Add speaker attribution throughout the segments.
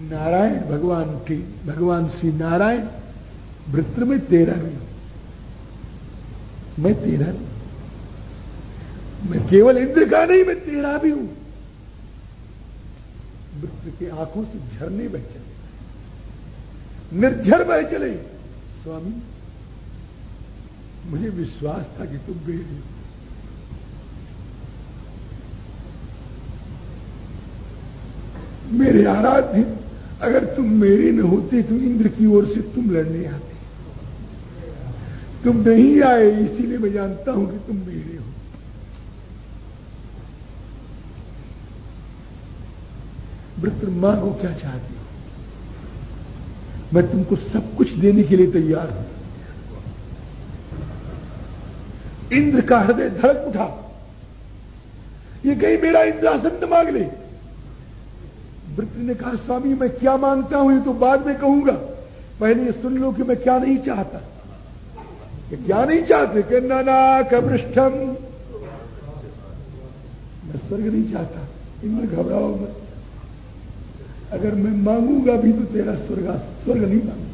Speaker 1: नारायण भगवान के, भगवान श्री नारायण वृत्र में तेरा भी हूँ। मैं तेरा नहीं। मैं केवल इंद्र का नहीं, मैं तेरा भी हूँ। वृत्र की आँखों से झरने बह चले। निर्झर बह चले। स्वामी, मुझे विश्वास था कि तुम हो। मेरे आराध्य अगर तुम मेरे न होते तो इंद्र की ओर से तुम लड़ने आते। तुम नहीं आए, इसीलिए मैं जानता हूँ कि तुम मेरे हो। वृत्र माँ को क्या चाहती हो? मैं तुमको सब कुछ देने के लिए तैयार हूँ। इंद्र का हृदय धड़क उठा। ये कहीं मेरा इंद्रासन न मांग ले। वृत्र ने कहा, स्वामी, मैं क्या माँगता हूँ ये तो बाद में कहूँगा। पहले ये सुन लो कि मैं क्या नहीं चाहता। ये क्या नहीं चाहते कि नाक पृष्ठम मैं स्वर्ग नहीं चाहता। इंद्र घबराओ मैं अगर मैं मांगूँगा भी तो तेरा स्वर्ग स्वर्ग नहीं मांगूँगा।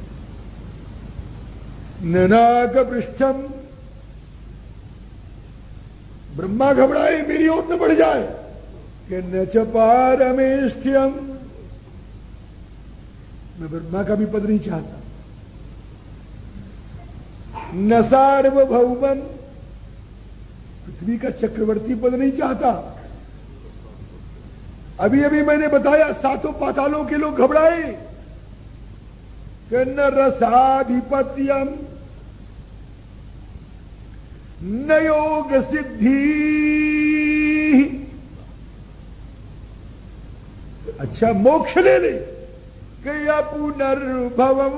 Speaker 1: ननाक पृष्ठम ब्रह्मा घबराए, मेरी ओर न बढ़ जाए। न चपारमेष्ठ्यम मैं ब्रह्मा का भी पद नहीं चाहता न सार्वभौमन पृथ्वी का चक्रवर्ती पद नहीं चाहता अभी अभी मैंने बताया सातों पातालों के लोग घबराए कि न रसाधिपत्यम न योग सिद्धि अच्छा मोक्ष ले ले। कि पुनर्भवम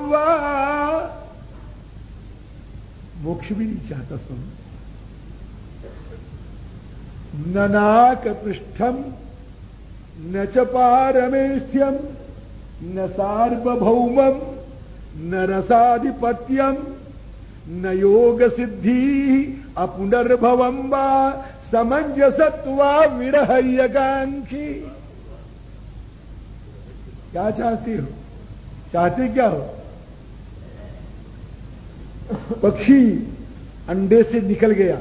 Speaker 1: मोक्ष भी नहीं चाहता सुन ननाक पृष्ठम न च पारमेष्ठ्यम न सार्वभौमम न रसाधिपत्यम न योग सिद्धि अपुनर्भवम वा। समंजसत्वा विरहयकांक्षी क्या चाहती हो? चाहते क्या हो? पक्षी अंडे से निकल गया।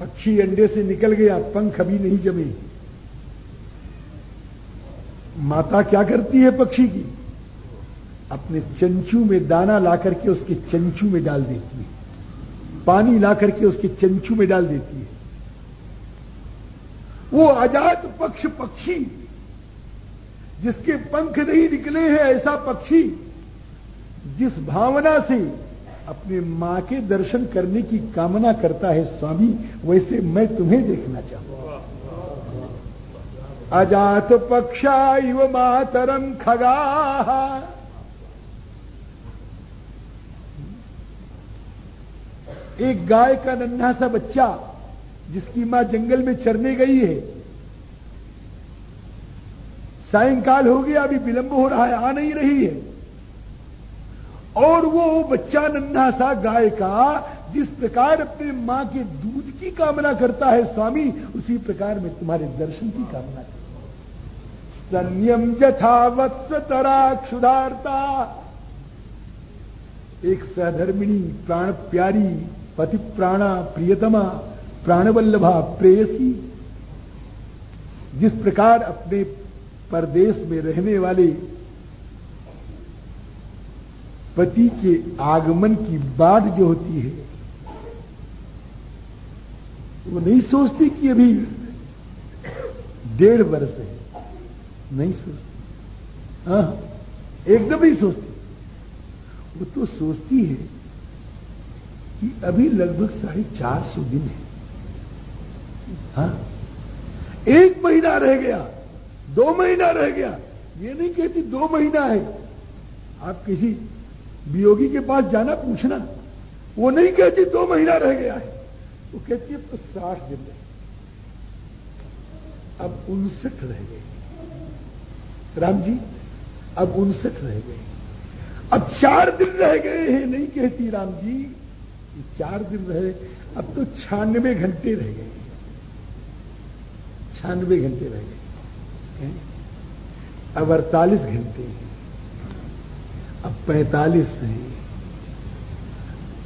Speaker 1: पक्षी अंडे से निकल गया, पंख अभी नहीं जमे। माता क्या करती है पक्षी की? अपने चंचू में दाना ला करके उसके चंचू में डाल देती है। पानी ला करके उसके चंचू में डाल देती है। वो आज़ाद पक्ष पक्षी जिसके पंख नहीं निकले हैं ऐसा पक्षी, जिस भावना से अपने माँ के दर्शन करने की कामना करता है स्वामी, वैसे मैं तुम्हें देखना चाहूँगा। अजात पक्षा इव मातरम खगा। एक गाय का नन्हा सा बच्चा, जिसकी माँ जंगल में चरने गई है सायंकाल हो गया, अभी विलंब हो रहा है, आ नहीं रही है। और वो बच्चा नन्हा सा गाय का जिस प्रकार अपने माँ के दूध की कामना करता है स्वामी, उसी प्रकार में तुम्हारे दर्शन की कामना करता संयम जथा वत्स तरा क्षुधारता एक सहधर्मिणी प्राण प्यारी, पति प्राणा प्रियतमा, प्राणवल्लभा प्रेयसी, जिस प्रकार अपने परदेश में रहने वाले पति के आगमन की बात जो होती है, वो नहीं सोचती कि अभी डेढ़ वर्ष है। नहीं सोचती। हाँ एकदम नहीं सोचती। वो तो सोचती है कि अभी लगभग साढ़े चार सौ दिन है। हाँ एक महीना रह गया। दो महीना रह गया। ये नहीं कहती दो महीना है। आप किसी वियोगी के पास जाना, पूछना। वो नहीं कहती दो महीना रह गया है। वो कहती है तो साठ दिन रहे अब उनसठ रह गए। राम जी, अब उनसठ रह गए। अब चार दिन रह गए हैं। नहीं कहती राम जी चार दिन रहे अब तो छियानवे घंटे रह गए। छियानवे घंटे रह गए। अब अड़तालीस घंटे हैं। अब पैतालीस है।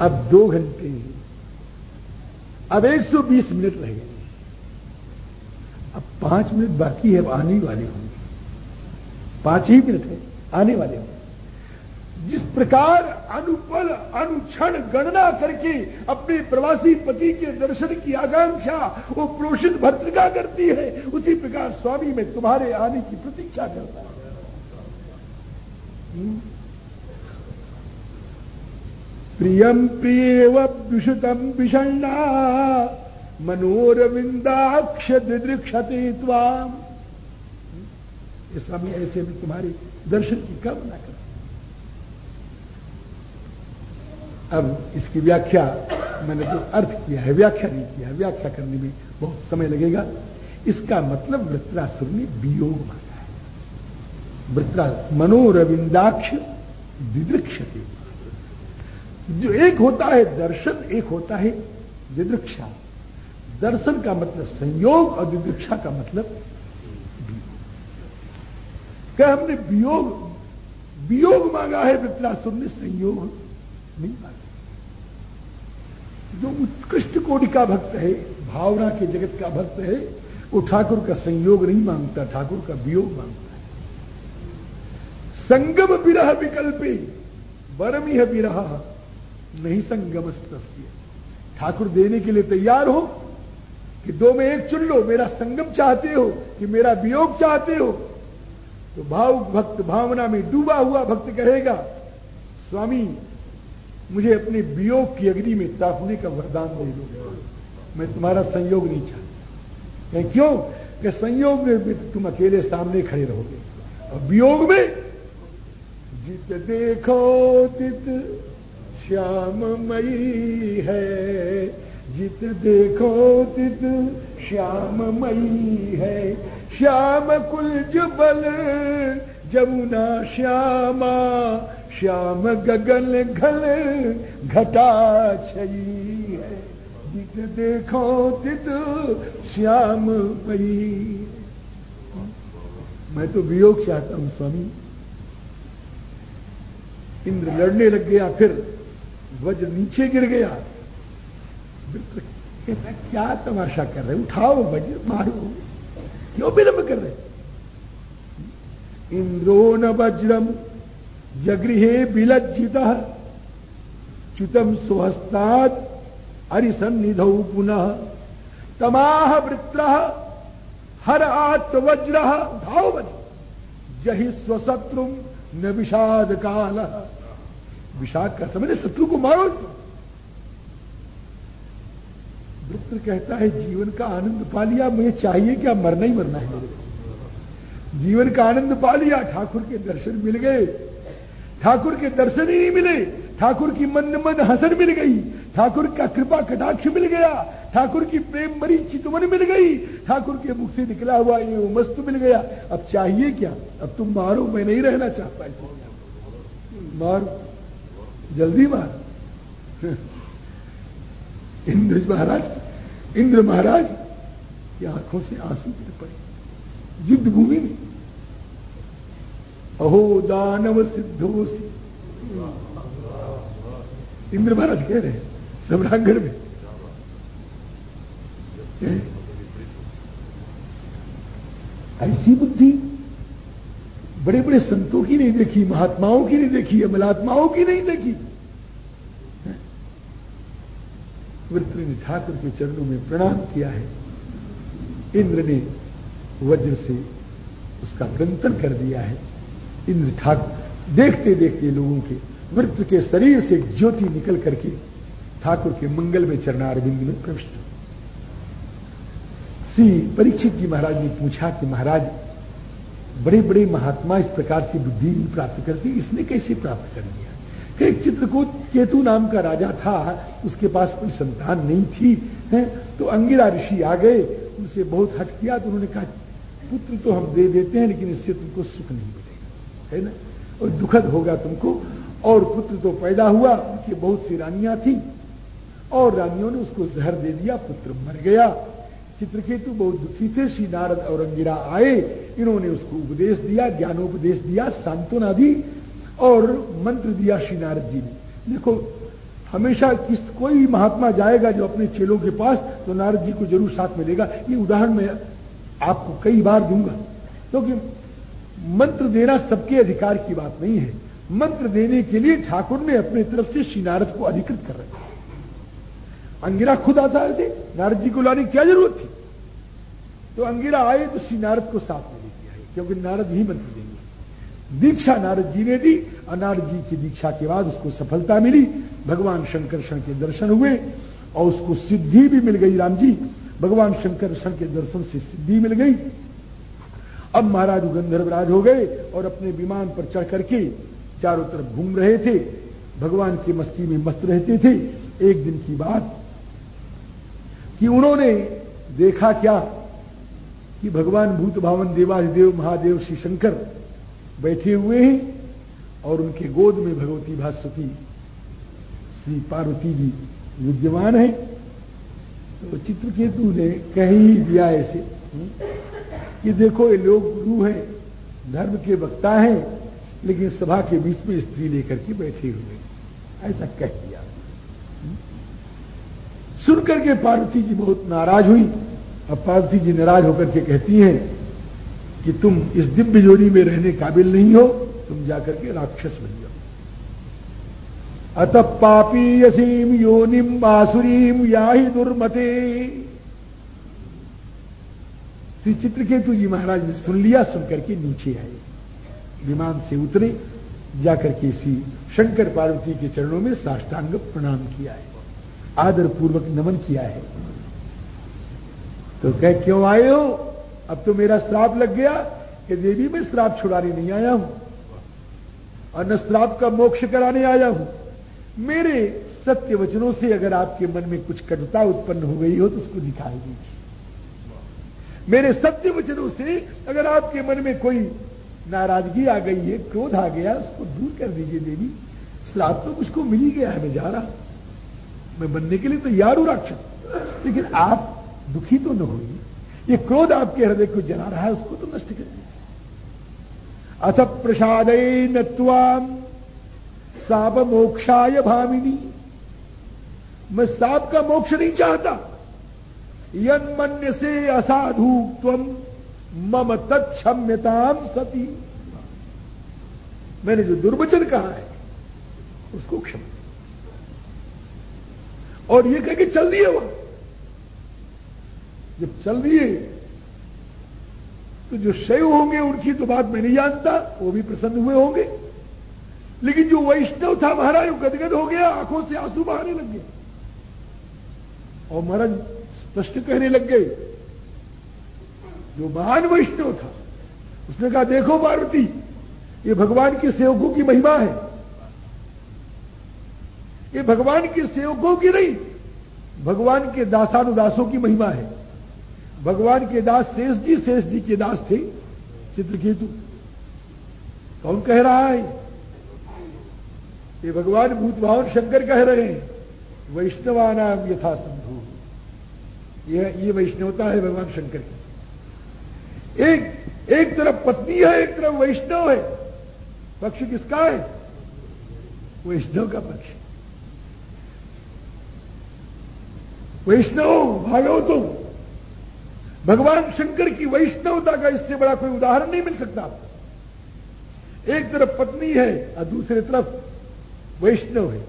Speaker 1: अब दो घंटे हैं। अब 120 मिनट रह गए। अब पाँच मिनट बाकी है, अब आने वाले होंगे। पाँच ही मिनट है, आने वाले होंगे। जिस प्रकार अनुपल, अनुक्षण गणना करके अपने प्रवासी पति के दर्शन की आकांक्षा वो प्रोषित भर्तृका करती है, उसी प्रकार स्वामी में तुम्हारे आने की प्रतीक्षा करता है। हम्म। प्रियम प्रियव विषुतम विषण्णा मनोरविंदाक्ष दृक्षते त्वाम ये स्वामी, ऐसे में तुम्हारे दर्शन की कामना कर अब इसकी व्याख्या मैंने तो अर्थ किया है, व्याख्या नहीं किया व्याख्या करने में बहुत समय लगेगा। इसका मतलब वृत्रासुर ने वियोग मांगा है। वृत्रा मनोरविंदाक्ष दिदृक्षते। जो एक होता है दर्शन, एक होता है दिदृक्षा। दर्शन का मतलब संयोग और दिदृक्षा का मतलब क्या हमने वियोग वियोग मांगा है वृत्रासुर ने संयोग। नहीं मांगा जो उत्कृष्ट कोटि का भक्त है, भावना के जगत का भक्त है, वो ठाकुर का संयोग नहीं माँगता, ठाकुर का वियोग माँगता है। संगम विरह विकल्पे, वरम यह विरह, नहीं संगम ठाकुर देने के लिए तैयार हो कि दो में एक चुन लो, मेरा संगम चाहते हो कि मेरा वियोग चाहते हो तो भाव भक्त भावना में डूबा हुआ भक्त कहेगा, स्वामी मुझे अपने वियोग की अग्नि में तापने का वरदान दे दो। मैं तुम्हारा संयोग नहीं चाहता। क्यों? कि संयोग में तुम अकेले सामने खड़े रहोगे। और वियोग में जित देखो, तित श्याममयी है। जित देखो, तित श्याम मई है। श्याम कुल बल, जमुना श्यामा श्याम गगन घन घटा छई है। जित देखो तित श्याम पई। मैं तो वियोग चाहता हूँ, स्वामी। इंद्र लड़ने लग गया, फिर वज्र नीचे गिर गया। क्या तमाशा कर रहे उठाओ वज्र, मारो। क्यों विलंब कर रहे इंद्रो न वज्रम जगृहे विलज्जित। च्युतम सुहस्तात् अरिसन्निध पुनः। तमाह वृत्र, हर आत्मवज्र धाव जहि स्वशत्रु न विषाद काल। विषाद का समय शत्रु को मारो। वृत्र कहता है, जीवन का आनंद पा लिया, मुझे चाहिए क्या मरना ही मरना है जीवन का आनंद पा लिया, ठाकुर के दर्शन मिल गए। ठाकुर के दर्शन ही नहीं मिले। ठाकुर की मन मन हसन मिल गई। ठाकुर का कृपा कटाक्ष मिल गया। ठाकुर की प्रेम मरी चितवन मिल गई। ठाकुर के मुख से निकला हुआ ये मस्त मिल गया। अब चाहिए क्या? अब तुम मारो, मैं नहीं रहना चाहता इसलिए मारो। जल्दी मार। इंद्र महाराज इंद्र महाराज की आँखों से आँसू गिर पड़े। युद्ध भूमि में अहो दानव सिद्धोसी। इंद्र महाराज कह रहे हैं सम्रांगण में। ऐसी बुद्धि बड़े बड़े संतों की नहीं देखी, महात्माओं की नहीं देखी, अमलात्माओं की नहीं देखी। वृत्र ने ठाकुर के चरणों में प्रणाम किया है। इंद्र ने वज्र से उसका ग्रंथन कर दिया है। इंद्र ठाकुर देखते देखते लोगों के वृत्र के शरीर से ज्योति निकल करके ठाकुर के मंगल में चरणारविंद में प्रविष्ट श्री परीक्षित जी महाराज ने पूछा कि महाराज बड़े बड़े महात्मा इस प्रकार से बुद्धि नहीं प्राप्त करती, इसने कैसे प्राप्त कर लिया? एक चित्रकूट केतु नाम का राजा था, उसके पास कोई संतान नहीं थी, है? तो अंगिरा ऋषि आ गए, उनसे बहुत हट किया तो उन्होंने कहा, पुत्र तो हम दे देते हैं, लेकिन इससे तुमको सुख नहीं है ना? और दुखद होगा तुमको। और पुत्र तो पैदा हुआ, उनकी बहुत सी रानियाँ थी। और रानियों ने उसको जहर दे दिया, पुत्र मर गया। चित्रकेतु बहुत दुखी थे, श्री नारद और अंगिरा आए, इन्होंने उसको उपदेश दिया, ज्ञानोपदेश दिया, सांत्वना दी, और मंत्र दिया श्री नारद जी ने। देखो, हमेशा किस कोई महात्मा जाएगा जो अपने चेलों के पास तो नारद जी को ज़रूर साथ मिलेगा ये उदाहरण मैं आपको कई बार दूँगा। क्योंकि तो मंत्र देना सबके अधिकार की बात नहीं है। मंत्र देने के लिए ठाकुर ने अपने तरफ़ से श्री नारद को अधिकृत कर रखा। अंगिरा खुद आता है नारद जी को लाने की क्या ज़रूरत थी? तो अंगिरा आए तो श्री नारद को साथ में लेके आए क्योंकि नारद ही मंत्र देंगे। दीक्षा नारद जी ने दी और नारद जी की दीक्षा के बाद उसको सफलता मिली, भगवान शंकर के दर्शन हुए, और उसको सिद्धि भी मिल गई राम जी। भगवान शंकर के दर्शन से सिद्धि मिल गई। अब महाराज गंधर्वराज हो गए और अपने विमान पर चढ़ करके चारों तरफ़ घूम रहे थे। भगवान की मस्ती में मस्त रहते थे। एक दिन की बात कि उन्होंने देखा क्या कि भगवान भूत भावन देवाधिदेव महादेव श्री शंकर बैठे हुए हैं और उनके गोद में भगवती भास्वती श्री पार्वती जी विद्यमान है। तो चित्रकेतु ने कह ही दिया ऐसे। कि देखो, ये लोग गुरु हैं, धर्म के वक्ता हैं, लेकिन सभा के बीच में स्त्री लेकर के बैठे हुए ऐसा कह दिया। सुनकर के पार्वती जी बहुत नाराज़ हुई। अब पार्वती जी नाराज़ होकर के कहती हैं कि तुम इस दिव्य जोड़ी में रहने काबिल नहीं हो, तुम जाकर के राक्षस बन जाओ। अत पापी यसीम योनिम बासुरीम या ही दुर्मते। श्री चित्रकेतु जी महाराज ने सुन लिया सुनकर के नीचे आए। विमान से उतरे, जाकर के श्री शंकर पार्वती के चरणों में साष्टांग प्रणाम किया है। आदर पूर्वक नमन किया है। तो कह, क्यों आए हो? अब तो मेरा श्राप लग गया कि देवी मैं श्राप छुड़ाने नहीं आया हूँ और न श्राप का मोक्ष कराने आया हूँ। मेरे सत्य वचनों से अगर आपके मन में कुछ कटुता उत्पन्न हो गई हो तो उसको निकाल दीजिए। मेरे सत्य वचनों से अगर आपके मन में कोई नाराज़गी आ गई है, क्रोध आ गया, उसको दूर कर दीजिए देवी। श्राप तो मुझको मिल ही गया है, मैं जा रहा मैं बनने के लिए तैयार हूँ, राक्षस। लेकिन आप दुखी तो न होइए। ये क्रोध आपके हृदय को जला रहा है, उसको तो नष्ट कर दीजिए। अथ प्रसाद साप मोक्षाय भामिनी। मैं साप का मोक्ष नहीं चाहता। यन्मन्य से असाधु तम मम तत्म्यताम सती। मैंने जो दुर्वचन कहा है, उसको क्षमा। और ये कह के चल दिए वहाँ जब चल दिए तो जो शैव होंगे, उनकी तो बात मैं नहीं जानता, वो भी प्रसन्न हुए होंगे। लेकिन जो वैष्णव था महाराज गदगद हो गया, आँखों से आँसू बहाने लग गए। और महाराज स्पष्ट कहने लग गए। जो महान वैष्णव था, उसने कहा, देखो पार्वती, ये भगवान के सेवकों की महिमा है। ये भगवान के सेवकों की नहीं, भगवान के दासानुदासों की महिमा है। भगवान के दास शेष जी शेष जी के दास थे, चित्रकेतु। कौन कह रहा है? ये भगवान भूत भावन शंकर कह रहे हैं। वैष्णवानाम यथा संभव ये ये वैष्णवता है भगवान शंकर की। एक एक तरफ़ पत्नी है, एक तरफ़ वैष्णव है। पक्ष किसका है? वैष्णव का पक्ष। वैष्णव, भागो तुम। भगवान शंकर की वैष्णवता का इससे बड़ा कोई उदाहरण नहीं मिल सकता। एक तरफ़ पत्नी है, और दूसरी तरफ़ वैष्णव है।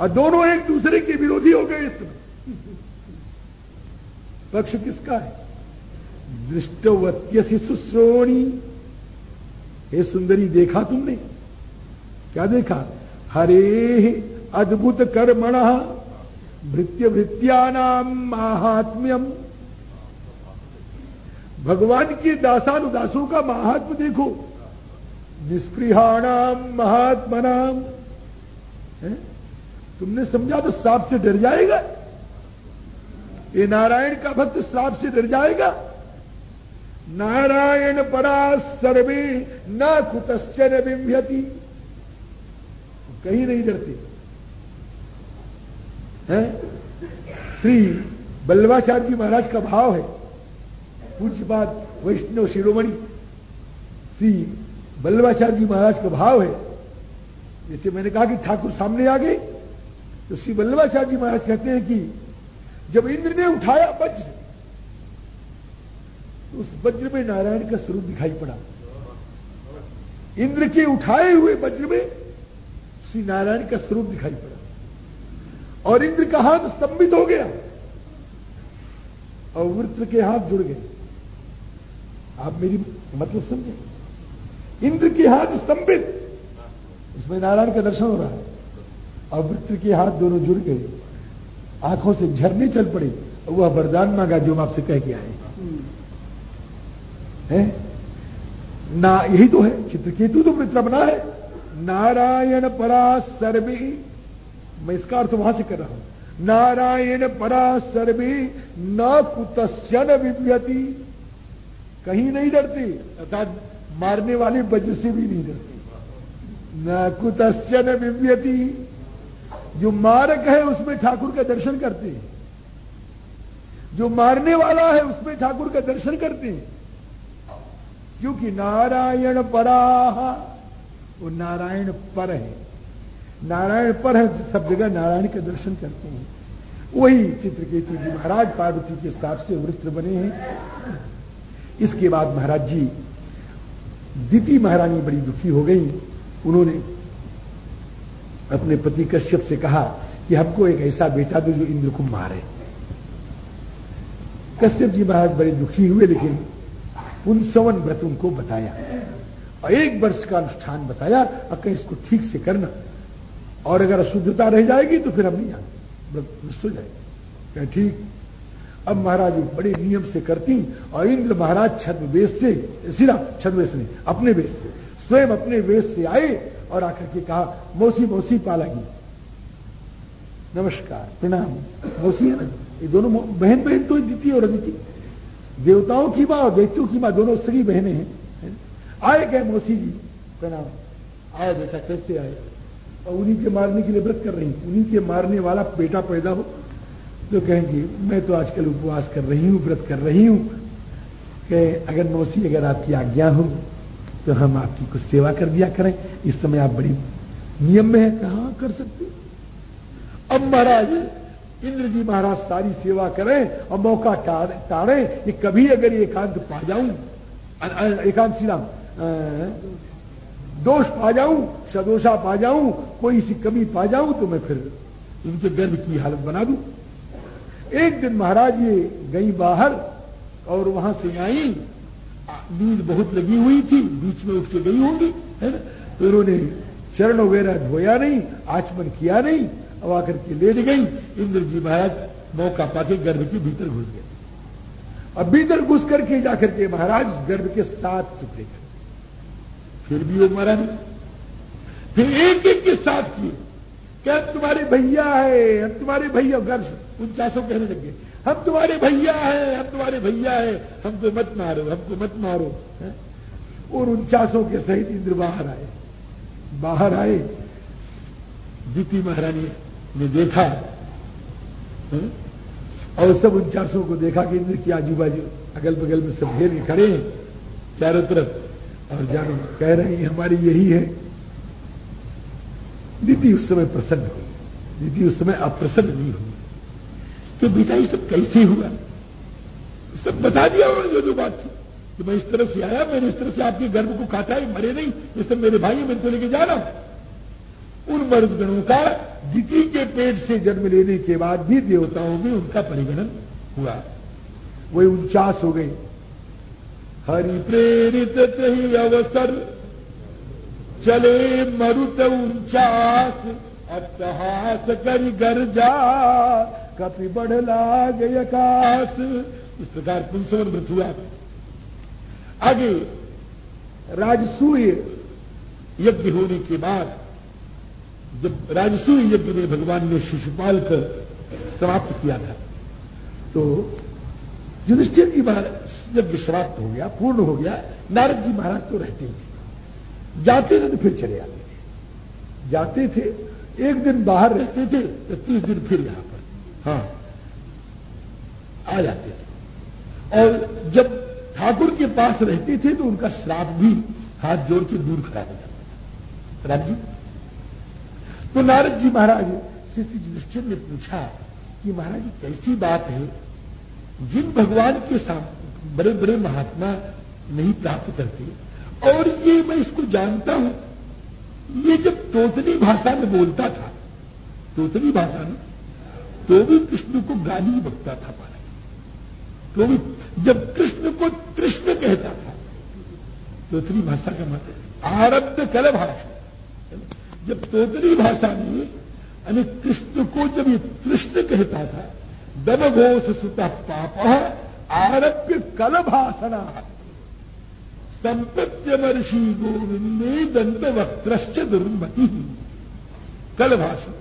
Speaker 1: और दोनों एक दूसरे के विरोधी हो गए इस पक्ष किसका है? दृष्टवत्यसी सुश्रोणी। हे सुंदरी, देखा तुमने? क्या देखा? हरे अद्भुत कर्मण भृत्य भृत्यानाम महात्म्यम। भगवान के दासानुदासों का महात्म देखो। निष्पृहाणाम महात्मनाम। तुमने समझा तो सांप से डर जाएगा? ये नारायण का भक्त श्राप से डर जाएगा। नारायण परा सर्वे न कुतश्चन बिंभ्यति। कहीं नहीं डरते। हैं? श्री बल्लभाचार्य जी महाराज का भाव है। पूज्यपात वैष्णव शिरोमणि, श्री बल्लभाचार्य जी महाराज का भाव है। जैसे मैंने कहा कि ठाकुर सामने आ गए तो श्री वल्लभाचार्य जी महाराज कहते हैं कि जब इंद्र ने उठाया वज्र तो उस वज्र में नारायण का स्वरूप दिखाई पड़ा। इंद्र के उठाए हुए वज्र में श्री नारायण का स्वरूप दिखाई पड़ा। और इंद्र का हाथ स्तंभित हो गया और वृत्र के हाथ जुड़ गए। आप मेरी मतलब समझे? इंद्र के हाथ स्तंभित, उसमें नारायण का दर्शन हो रहा है और वृत्र के हाथ दोनों जुड़ गए। आँखों से झरने चल पड़े वह वरदान मांगा जो हम आपसे कह के आए हैं। ना यही तो है चित्र चित्रकेतु तो मित्र बना है। नारायण परा सर्वे। मैं इसका अर्थ वहाँ से कर रहा हूँ। नारायण परा सर्वे, न कुतश्चन विव्यति कहीं नहीं डरते, अर्थात मारने वाले वज्र से भी नहीं डरते। न कुतश्चन विव्यति जो मारक है उसमें ठाकुर का दर्शन करते हैं। जो मारने वाला है उसमें ठाकुर का दर्शन करते हैं। क्योंकि नारायण पराह, वो नारायण पर है। नारायण पर है, सब जगह नारायण के दर्शन करते हैं। वही चित्रकेतु जी महाराज पार्वती के हिसाब से वृत्र बने हैं। इसके बाद महाराज जी, दीति महारानी बड़ी दुखी हो गई। उन्होंने अपने पति कश्यप से कहा कि हमको एक ऐसा बेटा दो जो इंद्र को मारे। कश्यप जी महाराज बड़े दुखी हुए, लेकिन पुनसवन व्रत उनको बताया और एक वर्ष का अनुष्ठान बताया और कहीं इसको ठीक से करना और अगर अशुद्धता रह जाएगी तो फिर हम नहीं आते व्रत नष्ट हो जाएगा। ठीक। अब महाराज बड़े नियम से करती और इंद्र महाराज छद्म से, सीधा छद्म अपने वेश से, स्वयं अपने वेश से आए और आकर के कहा, मौसी मौसी पालागी नमस्कार, प्रणाम, मौसी है ना? ये दोनों बहन बहन तो दीती और अदिति देवताओं की माँ और दैत्यों की माँ दोनों सगी बहनें हैं आए गए मौसी जी, प्रणाम। आए बेटा, कैसे आए? और उन्हीं के मारने के लिए व्रत कर रही उन्हीं के मारने वाला बेटा पैदा हो तो कहेंगे, मैं तो आजकल उपवास कर रही हूँ, व्रत कर रही हूँ। कि अगर मौसी, अगर आपकी आज्ञा हो तो हम आपकी कुछ सेवा कर दिया करें। इस समय आप बड़ी नियम में है, कहा कर सकते अब महाराज इंद्र जी महाराज सारी सेवा करें और मौका टाड़े कि कभी अगर एकांत पा जाऊँ एकांत श्री राम दोष पा जाऊँ, सदोषा पा जाऊँ, कोई सी कमी पा जाऊँ तो मैं फिर उनके गर्भ की हालत बना दूँ। एक दिन महाराज ये गई बाहर और वहाँ से आई। नींद बहुत लगी हुई थी, बीच में उठ के गई होंगी, है ना? तो उन्होंने चरण वगैरह धोया नहीं, आचमन किया नहीं, अब आकर के लेट गई इंद्र जी महाराज मौका पाके गर्भ के भीतर घुस गए। अब भीतर घुस करके जाकर के महाराज गर्भ के साथ टुकड़े कर फिर भी वो मरा नहीं फिर एक एक के साथ किए। क्या तुम्हारे भैया है? हम तुम्हारे भैया गर्भ उनचासों कहने लगे हम तुम्हारे भैया है, हम तुम्हारे भैया हैं। हमको मत मारो हमको मत मारो, है? और उनचासों के सहित इंद्र बाहर आए। बाहर आए। दीति महारानी ने देखा, है? और सब उनचासों को देखा कि इंद्र की आजू बाजू अगल बगल में सब घेर खड़े हैं, चारों तरफ़। और जानो, कह रहे हैं, हमारी यही है। दीति उस समय प्रसन्न हुई। दीदी उस समय अप्रसन्न नहीं हुई। तो बेटा ये सब कैसे हुआ? सब बता दिया उन्होंने जो जो बात थी। कि मैं इस तरफ़ से आया, मैंने इस तरफ़ से आपके गर्भ को काटा है मरे नहीं। ये सब मेरे भाई मेरे को लेके जाना। उन मर्द गणों का दिति के पेट से जन्म लेने के बाद भी देवताओं में उनका परिगणन हुआ। वही उनचास हो गई हरि प्रेरित अवसर चले मरुत उनचास अट्टहास कर गर्जा कपि बढ़ लाग आकाश इस प्रकार पुंसवन व्रत हुआ आगे, राजसूय यज्ञ होने के बाद, जब राजसूय यज्ञ में भगवान ने शिशुपाल कर समाप्त किया था तो युधिष्ठिर की बार यज्ञ समाप्त हो गया, पूर्ण हो गया, नारद जी महाराज तो रहते थे। जाते थे तो फिर चले आते थे। जाते थे, एक दिन बाहर रहते थे तो तीस दिन फिर यहाँ पर। हाँ आ जाते थे। और जब ठाकुर के पास रहते थे तो उनका श्राप भी हाथ जोड़ के दूर खड़ा हो जाता था। राम जी? तो नारद जी महाराज श्री श्री ने पूछा कि महाराज, कैसी बात है? जिन भगवान के बड़े बड़े महात्मा नहीं प्राप्त करते और ये मैं इसको जानता हूँ। ये जब तोतली भाषा में बोलता था, तोतली भाषा में तो भी कृष्ण को गाली बकता था महाराज तो भी जब कृष्ण को कृष्ण कहता था, तोतली भाषा का मतलब आरब्ध कल भाषा। जब तोतली भाषा में यानी कृष्ण को जब ये कृष्ण कहता था दम घोष सुता पाप आरभ्य कल भाषणा महर्षि गोविंदे दंत वक्त्रश्च दुर्मति। कल भाषण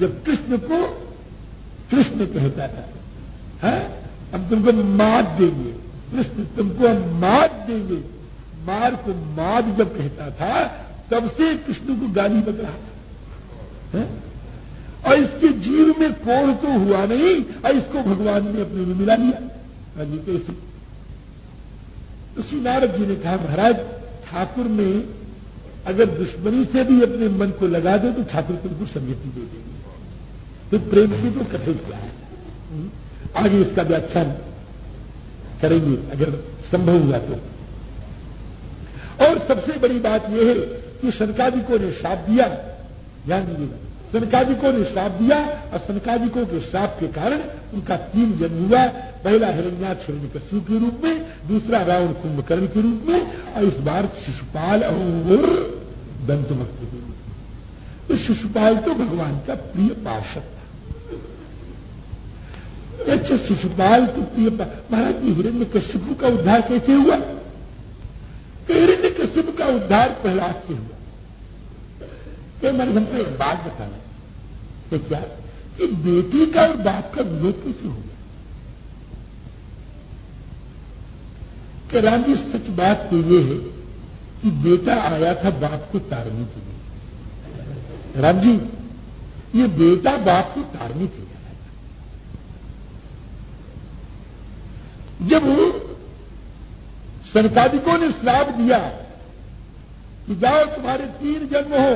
Speaker 1: जब कृष्ण को कृष्ण कहता था है? हम तुमको मात देंगे। कृष्ण तुमको हम मात देंगे। मार को मात जब कहता था, तब से कृष्ण को गाली बक रहा था। और इसके जीव में कोण तो हुआ नहीं, और इसको भगवान ने अपने में मिला लिया तो श्री नारद जी ने कहा, महाराज, ठाकुर ने अगर दुश्मनी से भी अपने मन को लगा दो तो ठाकुर तुमको संगति दे देंगे। तो प्रेम की तो कथे क्या है। हम्म? आगे इसका व्याख्यान करेंगे, अगर संभव हुआ तो। और सबसे बड़ी बात यह है कि सरकारिकों ने श्राप दिया। ध्यान दीजिएगा सनकादिकों ने श्राप दिया और सनकादिकों के श्राप के कारण उनका तीन जन्म हुआ पहला हिरण्याक्ष हिरण्यकश्यु के रूप में दूसरा रावण कुंभकर्ण के रूप में और इस बार शिशुपाल और दंतमक्त के रूप में तो शिशुपाल तो भगवान का प्रिय पार्षद अच्छा शिशुपाल तो प्रिय महाराज हिरण्य कश्यप का उद्धार कैसे हुआ हिरण्य कश्यप का उद्धार प्रहलाद से हुआ तो मैंने हमको एक बात बताना तो क्या बेटी का और बाप का विरोध कैसे हो गया कि राम जी सच बात तो ये है कि बेटा आया था बाप को तारने के लिए। राम जी ये बेटा बाप को तारने के लिए जब संतादिकों ने श्राप दिया कि जाओ, तुम्हारे तीन जन्म हो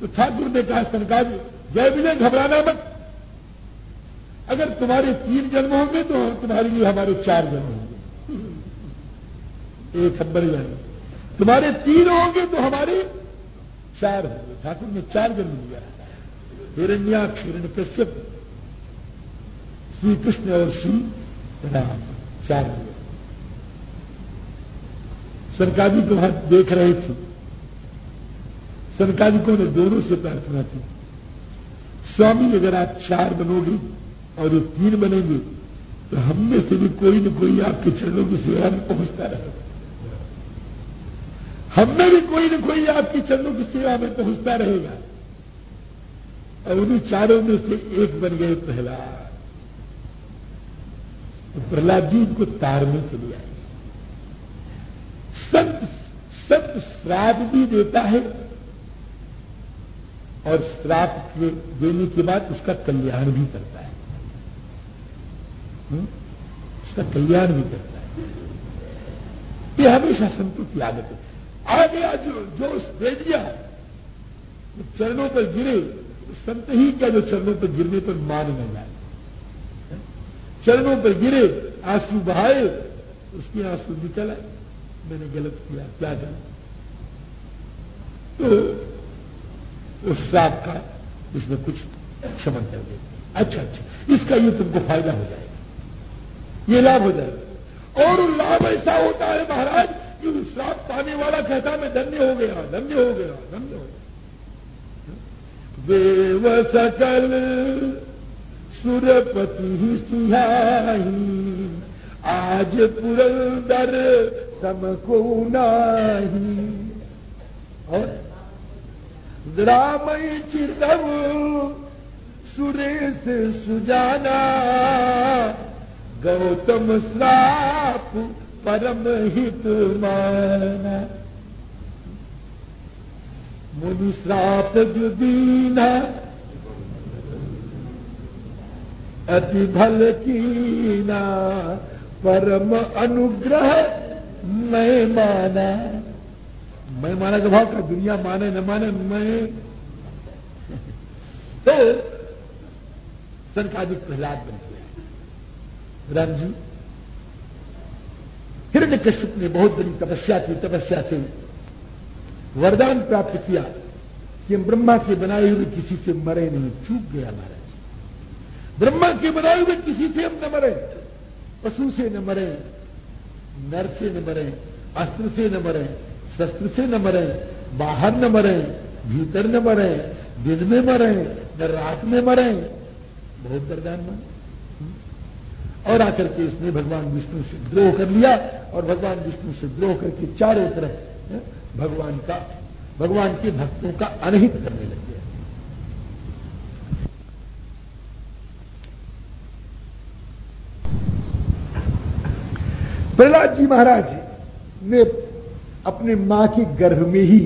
Speaker 1: तो ठाकुर ने कहा, सरकार जय विजय, घबराना मत। अगर तुम्हारे तीन जन्म होंगे तो तुम्हारे लिए हमारे चार जन्म होंगे। एक खबर जन्म तुम्हारे तीन होंगे तो हमारे चार होंगे। ठाकुर ने चार जन्म लिया हिरण्य कश्यप श्री कृष्ण और श्री राम। चार सरकारी को देख रहे थे। सरकारिकों ने दोनों से प्रार्थना की। स्वामी, अगर आप चार बनोगे और ये तीन बनेंगे तो हम में से भी कोई न कोई आपके चरणों की सेवा में पहुँचता रहेगा हम में भी कोई न कोई आपकी चरणों की सेवा में पहुँचता रहेगा। और उन्हीं चारों में से एक बन गए प्रहलाद। तो प्रहलाद जी उनको तारने लिए आए। संत संत श्राप भी देता है। और श्राप देने के बाद उसका कल्याण भी करता है? हम्म? उसका कल्याण भी करता है। ये हमेशा संतों की आदत है आगे आज जो दे दिया तो चरणों पर गिरे संत ही क्या जो चरणों पर गिरने पर मान न जाए? चरणों पर गिरे, आँसू बहाए, उसकी आँसू निकल। आए मैंने गलत किया, क्या जाना? तो श्राप का इसमें कुछ क्षमन कर दे। अच्छा अच्छा इसका ये तुमको फ़ायदा हो जाएगा। ये लाभ हो जाएगा। और लाभ ऐसा होता है महाराज, कि श्राप पाने वाला कहता, मैं धन्य हो गया, धन्य हो गया, धन्य हो गया। देव सकल सुरपति सुहाही आज पुरंदर समको नाही। और रामय चितव सुरेश सुजाना, गौतम श्राप परम हित माना। मुनि श्राप जो दीना अति भल कीना, परम अनुग्रह मैं माना। मैं माना का भाव का दुनिया माने, न माने, मैं तो सरकारिक प्रहलाद बन गया। राम जी हिरण्य कश्यप ने बहुत बड़ी तपस्या की, तपस्या से वरदान प्राप्त किया कि हम ब्रह्मा के बनाए हुए किसी से मरे नहीं, चूक गया महाराज। ब्रह्मा के बनाए हुए किसी से हम न मरे, पशु से न मरे, नर से न मरे, अस्त्र से न मरे शस्त्र से न मरे, बाहर न मरे, भीतर न मरे, दिन में मरे, न रात में मरे। बहुत वरदान माना और आकर के इसने भगवान विष्णु से द्रोह कर लिया और भगवान विष्णु से द्रोह करके चारों तरफ़ भगवान का, भगवान के भक्तों का अनहित करने लग गया। प्रहलाद जी महाराज ने अपने माँ के गर्भ में ही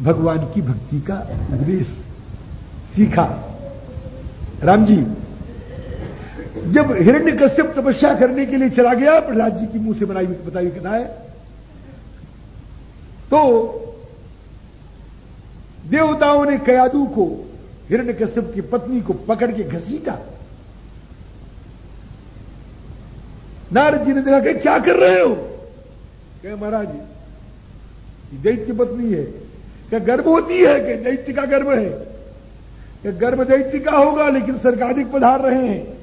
Speaker 1: भगवान की भक्ति का उपदेश सीखा। राम जी, जब हिरण्य कश्यप तपस्या करने के लिए चला गया, प्रहलाद जी की मुँह से बनाई बताई हुई है तो देवताओं ने कयादू को हिरण्य कश्यप की पत्नी को पकड़ के घसीटा। नारद जी ने देखा क्या कर रहे हो? कहे, महाराज दैत्य पत्नी है। क्या गर्भ होती है कि दैत्य का गर्भ है? क्या गर्भ दैत्य का होगा लेकिन सरकारिक पधार रहे हैं?